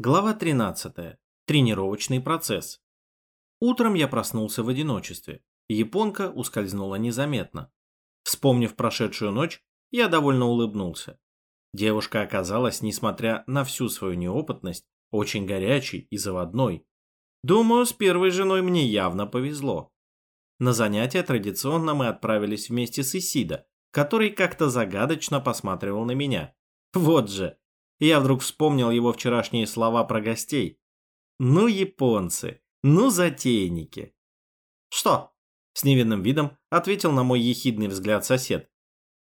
Глава 13. Тренировочный процесс. Утром я проснулся в одиночестве. Японка ускользнула незаметно. Вспомнив прошедшую ночь, я довольно улыбнулся. Девушка оказалась, несмотря на всю свою неопытность, очень горячей и заводной. Думаю, с первой женой мне явно повезло. На занятия традиционно мы отправились вместе с Исида, который как-то загадочно посматривал на меня. Вот же, я вдруг вспомнил его вчерашние слова про гостей. Ну, японцы, ну, затейники. Что? С невинным видом ответил на мой ехидный взгляд сосед.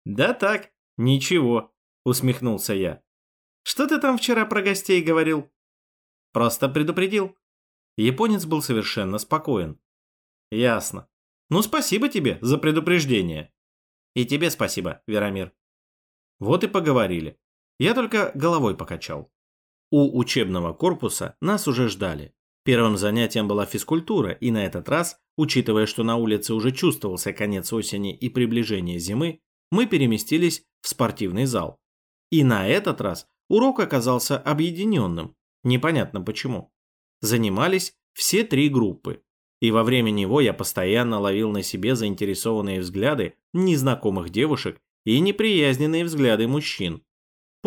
Да так, ничего, усмехнулся я. Что ты там вчера про гостей говорил? Просто предупредил. Японец был совершенно спокоен. Ясно. Ну, спасибо тебе за предупреждение. И тебе спасибо, Верамир. Вот и поговорили. Я только головой покачал. У учебного корпуса нас уже ждали. Первым занятием была физкультура, и на этот раз, учитывая, что на улице уже чувствовался конец осени и приближение зимы, мы переместились в спортивный зал. И на этот раз урок оказался объединенным, непонятно почему. Занимались все три группы, и во время него я постоянно ловил на себе заинтересованные взгляды незнакомых девушек и неприязненные взгляды мужчин.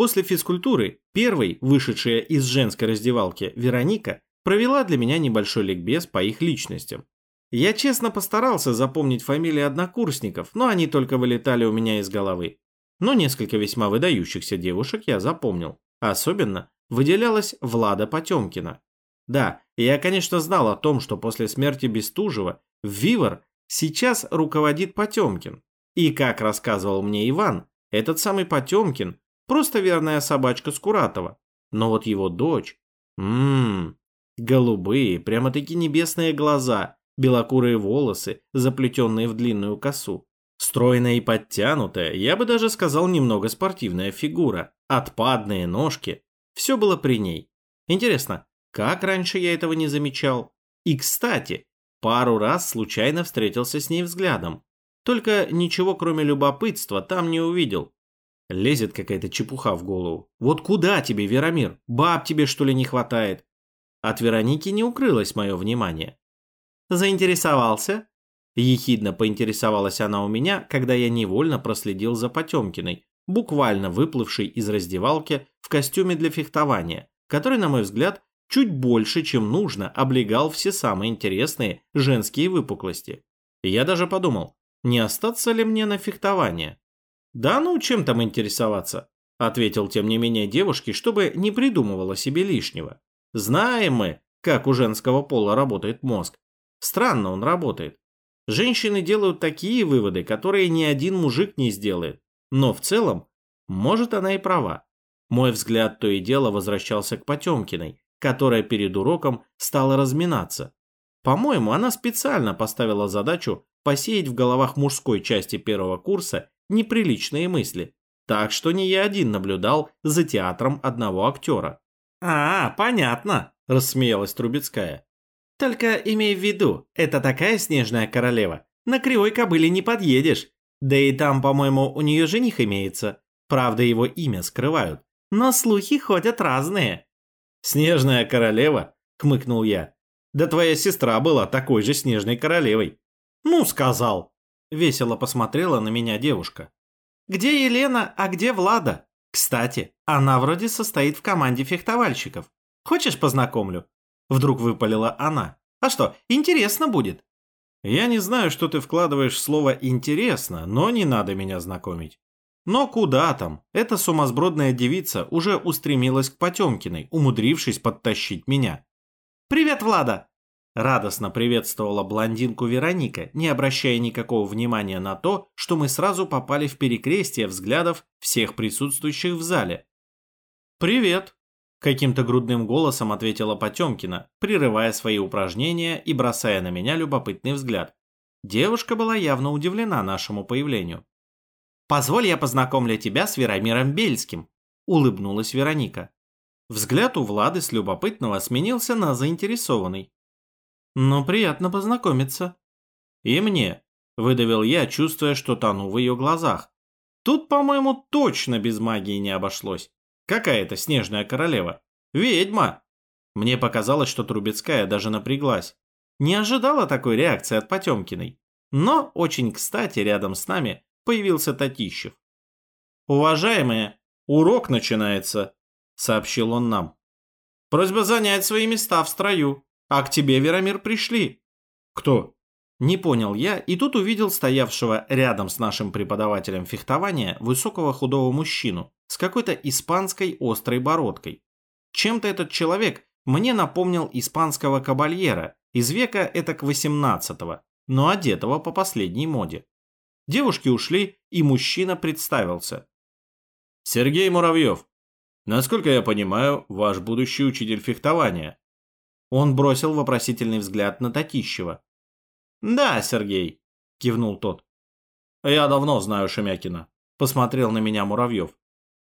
После физкультуры первой, вышедшая из женской раздевалки, Вероника, провела для меня небольшой ликбез по их личностям. Я честно постарался запомнить фамилии однокурсников, но они только вылетали у меня из головы. Но несколько весьма выдающихся девушек я запомнил. Особенно выделялась Влада Потемкина. Да, я, конечно, знал о том, что после смерти Бестужева Вивар сейчас руководит Потемкин. И, как рассказывал мне Иван, этот самый Потемкин Просто верная собачка Скуратова. Но вот его дочь... Ммм... Голубые, прямо-таки небесные глаза, белокурые волосы, заплетенные в длинную косу. Стройная и подтянутая, я бы даже сказал немного спортивная фигура, отпадные ножки. Все было при ней. Интересно, как раньше я этого не замечал? И, кстати, пару раз случайно встретился с ней взглядом. Только ничего кроме любопытства там не увидел. Лезет какая-то чепуха в голову. Вот куда тебе, Веромир? Баб тебе, что ли, не хватает? От Вероники не укрылось мое внимание. Заинтересовался? Ехидно поинтересовалась она у меня, когда я невольно проследил за Потемкиной, буквально выплывшей из раздевалки в костюме для фехтования, который, на мой взгляд, чуть больше, чем нужно, облегал все самые интересные женские выпуклости. я даже подумал, не остаться ли мне на фехтование. «Да ну, чем там интересоваться?» – ответил тем не менее девушке, чтобы не придумывала себе лишнего. «Знаем мы, как у женского пола работает мозг. Странно он работает. Женщины делают такие выводы, которые ни один мужик не сделает. Но в целом, может, она и права. Мой взгляд то и дело возвращался к Потемкиной, которая перед уроком стала разминаться. По-моему, она специально поставила задачу посеять в головах мужской части первого курса неприличные мысли. Так что не я один наблюдал за театром одного актера. «А, понятно», – рассмеялась Трубецкая. «Только имей в виду, это такая снежная королева. На кривой кобыле не подъедешь. Да и там, по-моему, у нее жених имеется. Правда, его имя скрывают. Но слухи ходят разные». «Снежная королева?» – хмыкнул я. «Да твоя сестра была такой же снежной королевой». «Ну, сказал», Весело посмотрела на меня девушка. «Где Елена, а где Влада? Кстати, она вроде состоит в команде фехтовальщиков. Хочешь, познакомлю?» Вдруг выпалила она. «А что, интересно будет?» «Я не знаю, что ты вкладываешь в слово «интересно», но не надо меня знакомить». Но куда там? Эта сумасбродная девица уже устремилась к Потемкиной, умудрившись подтащить меня. «Привет, Влада!» Радостно приветствовала блондинку Вероника, не обращая никакого внимания на то, что мы сразу попали в перекрестие взглядов всех присутствующих в зале. «Привет!» – каким-то грудным голосом ответила Потемкина, прерывая свои упражнения и бросая на меня любопытный взгляд. Девушка была явно удивлена нашему появлению. «Позволь я познакомлю тебя с Веромиром Бельским», – улыбнулась Вероника. Взгляд у Влады с любопытного сменился на заинтересованный. «Ну, приятно познакомиться». «И мне», – выдавил я, чувствуя, что тону в ее глазах. «Тут, по-моему, точно без магии не обошлось. Какая-то снежная королева. Ведьма!» Мне показалось, что Трубецкая даже напряглась. Не ожидала такой реакции от Потемкиной. Но очень кстати рядом с нами появился Татищев. «Уважаемые, урок начинается», — сообщил он нам. «Просьба занять свои места в строю. А к тебе, Веромир, пришли». «Кто?» Не понял я, и тут увидел стоявшего рядом с нашим преподавателем фехтования высокого худого мужчину с какой-то испанской острой бородкой. Чем-то этот человек мне напомнил испанского кабальера из века этак 18-го, но одетого по последней моде. Девушки ушли, и мужчина представился. «Сергей Муравьев. Насколько я понимаю, ваш будущий учитель фехтования». Он бросил вопросительный взгляд на Татищева. «Да, Сергей», – кивнул тот. «Я давно знаю Шемякина», – посмотрел на меня Муравьев.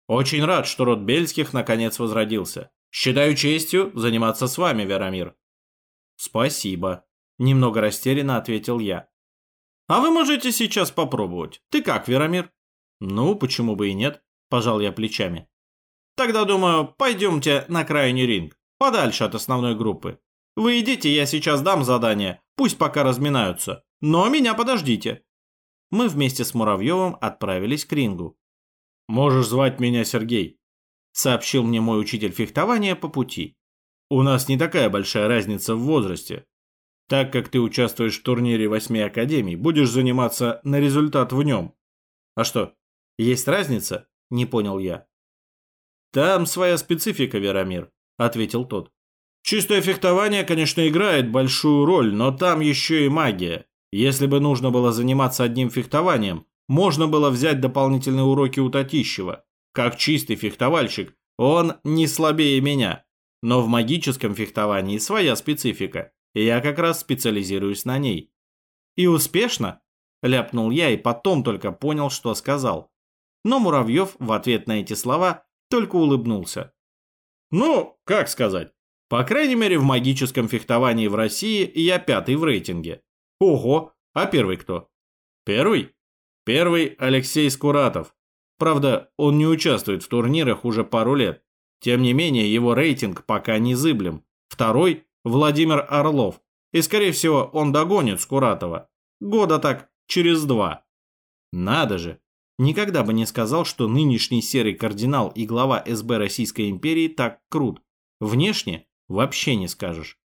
«Очень рад, что род Бельских наконец возродился. Считаю честью заниматься с вами, Верамир». «Спасибо», – немного растерянно ответил я. «А вы можете сейчас попробовать. Ты как, Верамир?» «Ну, почему бы и нет?» – пожал я плечами. «Тогда, думаю, пойдемте на крайний ринг, подальше от основной группы. Вы идите, я сейчас дам задание, Пусть пока разминаются. Но меня подождите. Мы вместе с Муравьевым отправились к рингу. «Можешь звать меня Сергей», — сообщил мне мой учитель фехтования по пути. «У нас не такая большая разница в возрасте. Так как ты участвуешь в турнире восьми академий, будешь заниматься на результат в нем». «А что, есть разница?» — не понял я. «Там своя специфика, Верамир», — ответил тот. Чистое фехтование, конечно, играет большую роль, но там еще и магия. Если бы нужно было заниматься одним фехтованием, можно было взять дополнительные уроки у Татищева. Как чистый фехтовальщик, он не слабее меня. Но в магическом фехтовании своя специфика, и я как раз специализируюсь на ней. «И успешно?» – ляпнул я и потом только понял, что сказал. Но Муравьев в ответ на эти слова только улыбнулся. «Ну, как сказать? По крайней мере, в магическом фехтовании в России я пятый в рейтинге. Ого, а первый кто? Первый? Первый Алексей Скуратов. Правда, он не участвует в турнирах уже пару лет. Тем не менее, его рейтинг пока не зыблем. Второй – Владимир Орлов. И, скорее всего, он догонит Скуратова. Года так через два. Надо же. Никогда бы не сказал, что нынешний серый кардинал и глава СБ Российской империи так крут. Внешне Вообще не скажешь.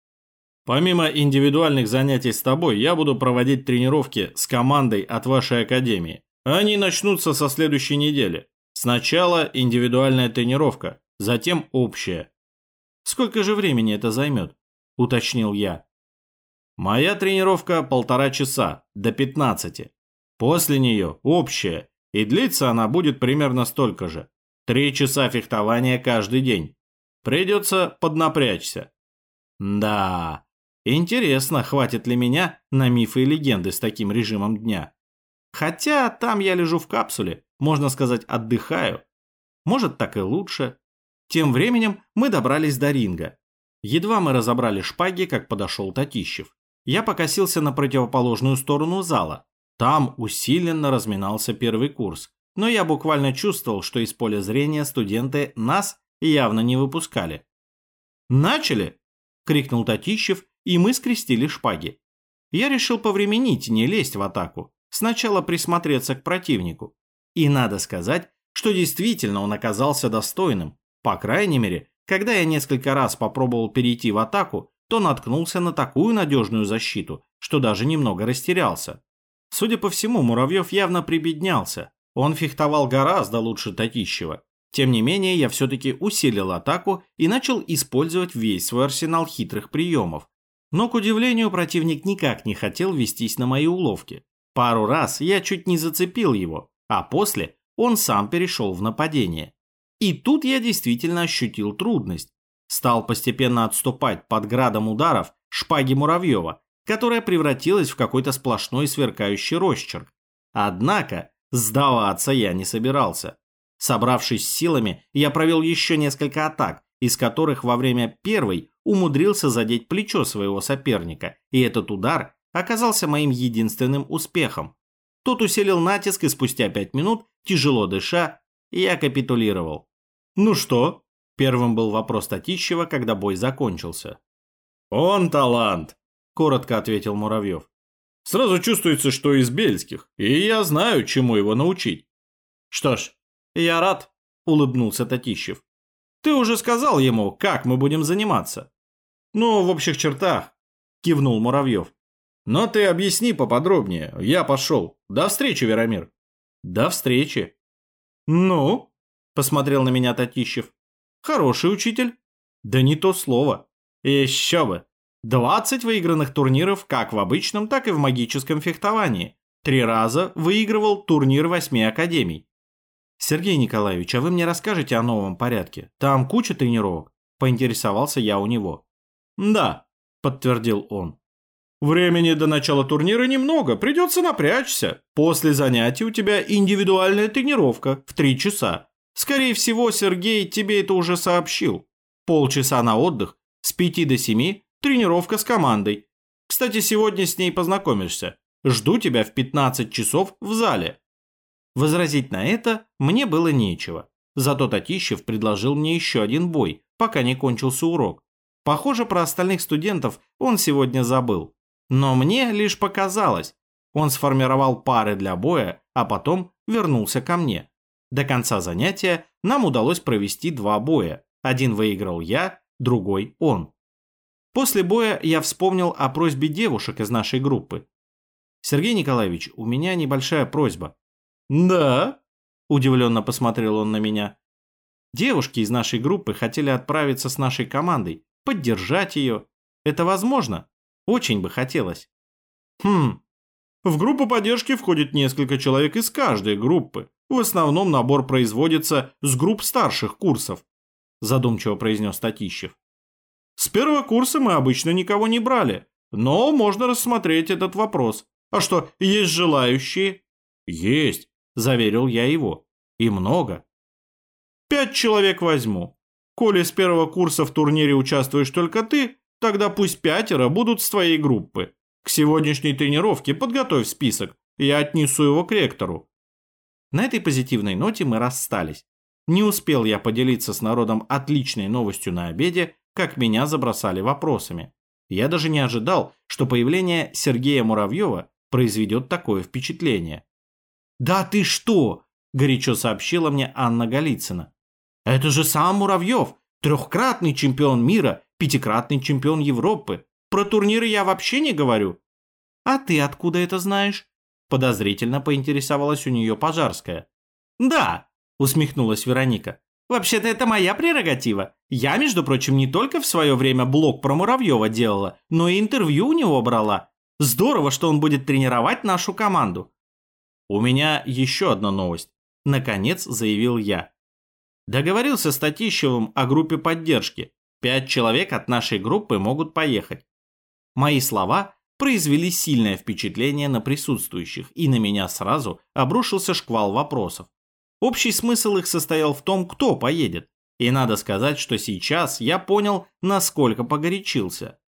Помимо индивидуальных занятий с тобой, я буду проводить тренировки с командой от вашей академии. Они начнутся со следующей недели. Сначала индивидуальная тренировка, затем общая. Сколько же времени это займет? Уточнил я. Моя тренировка полтора часа, до 15. После нее общая, и длится она будет примерно столько же. Три часа фехтования каждый день. Придется поднапрячься. Да, интересно, хватит ли меня на мифы и легенды с таким режимом дня. Хотя там я лежу в капсуле, можно сказать, отдыхаю. Может, так и лучше. Тем временем мы добрались до ринга. Едва мы разобрали шпаги, как подошел Татищев. Я покосился на противоположную сторону зала. Там усиленно разминался первый курс. Но я буквально чувствовал, что из поля зрения студенты нас явно не выпускали. «Начали!» – крикнул Татищев, и мы скрестили шпаги. Я решил повременить, не лезть в атаку, сначала присмотреться к противнику. И надо сказать, что действительно он оказался достойным. По крайней мере, когда я несколько раз попробовал перейти в атаку, то наткнулся на такую надежную защиту, что даже немного растерялся. Судя по всему, Муравьев явно прибеднялся. Он фехтовал гораздо лучше Татищева. Тем не менее, я все-таки усилил атаку и начал использовать весь свой арсенал хитрых приемов. Но, к удивлению, противник никак не хотел вестись на мои уловки. Пару раз я чуть не зацепил его, а после он сам перешел в нападение. И тут я действительно ощутил трудность. Стал постепенно отступать под градом ударов шпаги Муравьева, которая превратилась в какой-то сплошной сверкающий росчерк. Однако сдаваться я не собирался. Собравшись с силами, я провел еще несколько атак, из которых во время первой умудрился задеть плечо своего соперника, и этот удар оказался моим единственным успехом. Тот усилил натиск, и спустя пять минут, тяжело дыша, я капитулировал. «Ну что?» – Первым был вопрос Татищева, когда бой закончился. «Он талант», – коротко ответил Муравьев. «Сразу чувствуется, что из бельских, и я знаю, чему его научить». «Что ж, я рад», – улыбнулся Татищев. «Ты уже сказал ему, как мы будем заниматься?» «Ну, в общих чертах», – кивнул Муравьев. «Но ты объясни поподробнее, я пошел. До встречи, Веромир». «До встречи». «Ну?» – посмотрел на меня Татищев. Хороший учитель. Да не то слово. Еще бы. 20 выигранных турниров как в обычном, так и в магическом фехтовании. Три раза выигрывал турнир восьми академий. Сергей Николаевич, а вы мне расскажете о новом порядке? Там куча тренировок? Поинтересовался я у него. Да, подтвердил он. Времени до начала турнира немного, придется напрячься. После занятий у тебя индивидуальная тренировка в три часа. Скорее всего, Сергей тебе это уже сообщил. Полчаса на отдых, с пяти до семи тренировка с командой. Кстати, сегодня с ней познакомишься. Жду тебя в 15 часов в зале. Возразить на это мне было нечего. Зато Татищев предложил мне еще один бой, пока не кончился урок. Похоже, про остальных студентов он сегодня забыл. Но мне лишь показалось. Он сформировал пары для боя, а потом вернулся ко мне. До конца занятия нам удалось провести два боя. Один выиграл я, другой он. После боя я вспомнил о просьбе девушек из нашей группы. «Сергей Николаевич, у меня небольшая просьба». «Да?» – удивленно посмотрел он на меня. «Девушки из нашей группы хотели отправиться с нашей командой, поддержать ее. Это возможно? Очень бы хотелось». «Хм, в группу поддержки входит несколько человек из каждой группы. В основном набор производится с групп старших курсов, задумчиво произнес Татищев. С первого курса мы обычно никого не брали, но можно рассмотреть этот вопрос. А что, есть желающие? Есть, заверил я его. И много. Пять человек возьму. Коли с первого курса в турнире участвуешь только ты, тогда пусть пятеро будут с твоей группы. К сегодняшней тренировке подготовь список, я отнесу его к ректору. На этой позитивной ноте мы расстались. Не успел я поделиться с народом отличной новостью на обеде, как меня забросали вопросами. Я даже не ожидал, что появление Сергея Муравьева произведет такое впечатление. «Да ты что!» – горячо сообщила мне Анна Голицына. «Это же сам Муравьев, трехкратный чемпион мира, пятикратный чемпион Европы. Про турниры я вообще не говорю». «А ты откуда это знаешь?» Подозрительно поинтересовалась у нее Пожарская. «Да», усмехнулась Вероника. «Вообще-то это моя прерогатива. Я, между прочим, не только в свое время блог про Муравьева делала, но и интервью у него брала. Здорово, что он будет тренировать нашу команду». «У меня еще одна новость», – наконец заявил я. Договорился с Татищевым о группе поддержки. Пять человек от нашей группы могут поехать. Мои слова произвели сильное впечатление на присутствующих, и на меня сразу обрушился шквал вопросов. Общий смысл их состоял в том, кто поедет. И надо сказать, что сейчас я понял, насколько погорячился.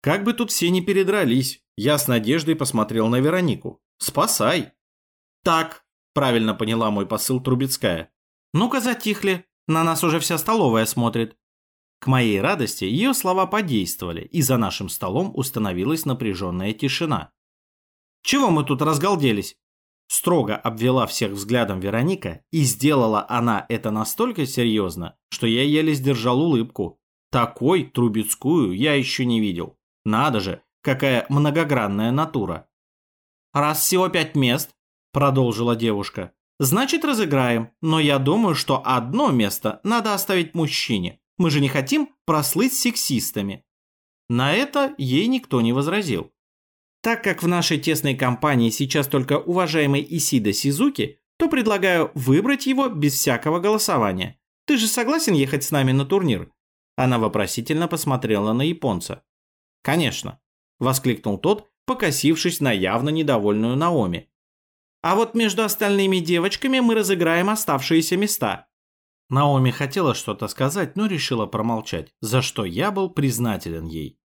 Как бы тут все не передрались, я с надеждой посмотрел на Веронику. «Спасай!» «Так», – правильно поняла мой посыл Трубецкая. «Ну-ка затихли, на нас уже вся столовая смотрит». К моей радости ее слова подействовали, и за нашим столом установилась напряженная тишина. «Чего мы тут разгалделись?» Строго обвела всех взглядом Вероника, и сделала она это настолько серьезно, что я еле сдержал улыбку. Такой Трубецкую я еще не видел. Надо же, какая многогранная натура. «Раз всего пять мест», – продолжила девушка, – «значит разыграем, но я думаю, что одно место надо оставить мужчине. Мы же не хотим прослыть сексистами. На это ей никто не возразил. Так как в нашей тесной компании сейчас только уважаемый Исида Сизуки, то предлагаю выбрать его без всякого голосования. Ты же согласен ехать с нами на турнир? Она вопросительно посмотрела на японца. Конечно, воскликнул тот, покосившись на явно недовольную Наоми. А вот между остальными девочками мы разыграем оставшиеся места. Наоми хотела что-то сказать, но решила промолчать, за что я был признателен ей.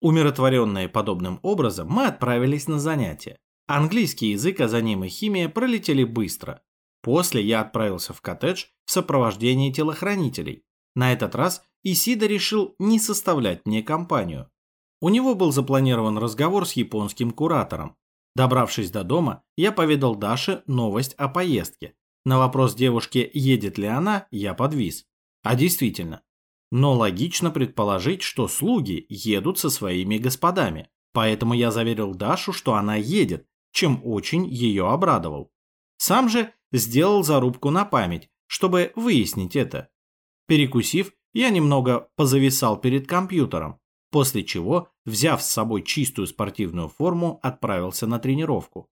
Умиротворенные подобным образом, мы отправились на занятия. Английский язык, а за ним и химия пролетели быстро. После я отправился в коттедж в сопровождении телохранителей. На этот раз Исида решил не составлять мне компанию. У него был запланирован разговор с японским куратором. Добравшись до дома, я поведал Даше новость о поездке. На вопрос девушки, едет ли она, я подвис. А действительно. Но логично предположить, что слуги едут со своими господами. Поэтому я заверил Дашу, что она едет, чем очень ее обрадовал. Сам же сделал зарубку на память, чтобы выяснить это. Перекусив, я немного позависал перед компьютером, после чего, взяв с собой чистую спортивную форму, отправился на тренировку.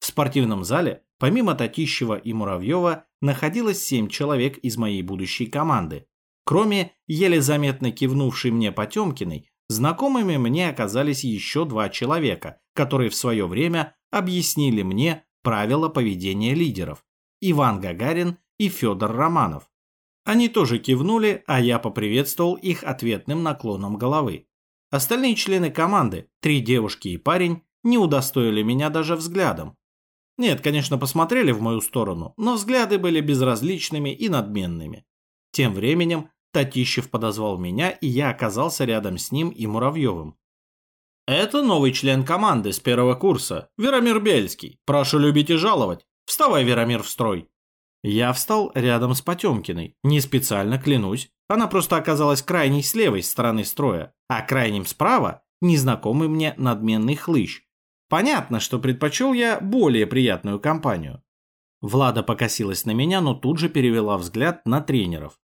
В спортивном зале, помимо Татищева и Муравьева, находилось семь человек из моей будущей команды. Кроме еле заметно кивнувшей мне Потемкиной, знакомыми мне оказались еще два человека, которые в свое время объяснили мне правила поведения лидеров – Иван Гагарин и Федор Романов. Они тоже кивнули, а я поприветствовал их ответным наклоном головы. Остальные члены команды, три девушки и парень, не удостоили меня даже взглядом. Нет, конечно, посмотрели в мою сторону, но взгляды были безразличными и надменными. Тем временем Татищев подозвал меня, и я оказался рядом с ним и Муравьевым. «Это новый член команды с первого курса, Веромир Бельский. Прошу любить и жаловать. Вставай, Веромир, в строй!» Я встал рядом с Потемкиной. Не специально, клянусь. Она просто оказалась крайней с левой стороны строя, а крайним справа – незнакомый мне надменный хлыщ. Понятно, что предпочел я более приятную компанию. Влада покосилась на меня, но тут же перевела взгляд на тренеров.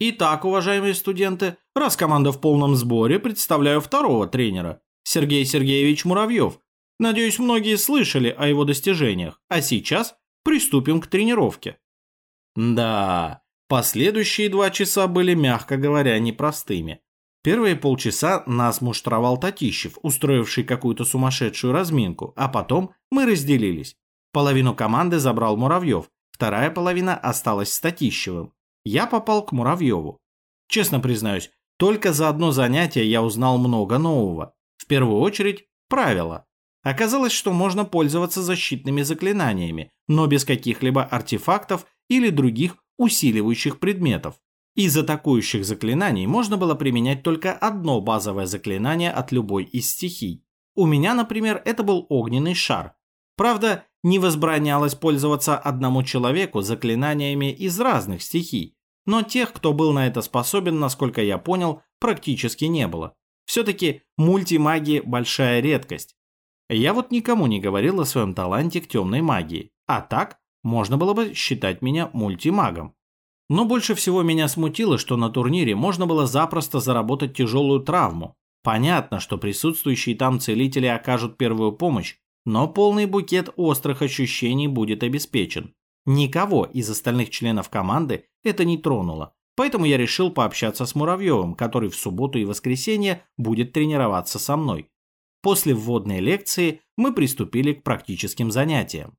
Итак, уважаемые студенты, раз команда в полном сборе, представляю второго тренера, Сергей Сергеевич Муравьев. Надеюсь, многие слышали о его достижениях, а сейчас приступим к тренировке. Да, последующие два часа были, мягко говоря, непростыми. Первые полчаса нас муштровал Татищев, устроивший какую-то сумасшедшую разминку, а потом мы разделились. Половину команды забрал Муравьев, вторая половина осталась с Татищевым. Я попал к Муравьеву. Честно признаюсь, только за одно занятие я узнал много нового. В первую очередь, правила. Оказалось, что можно пользоваться защитными заклинаниями, но без каких-либо артефактов или других усиливающих предметов. Из атакующих заклинаний можно было применять только одно базовое заклинание от любой из стихий. У меня, например, это был огненный шар. Правда, не возбранялось пользоваться одному человеку заклинаниями из разных стихий, но тех, кто был на это способен, насколько я понял, практически не было. Все-таки мультимагия – большая редкость, я вот никому не говорил о своем таланте к темной магии, а так можно было бы считать меня мультимагом. Но больше всего меня смутило, что на турнире можно было запросто заработать тяжелую травму. Понятно, что присутствующие там целители окажут первую помощь, но полный букет острых ощущений будет обеспечен. Никого из остальных членов команды это не тронуло, поэтому я решил пообщаться с Муравьевым, который в субботу и воскресенье будет тренироваться со мной. После вводной лекции мы приступили к практическим занятиям.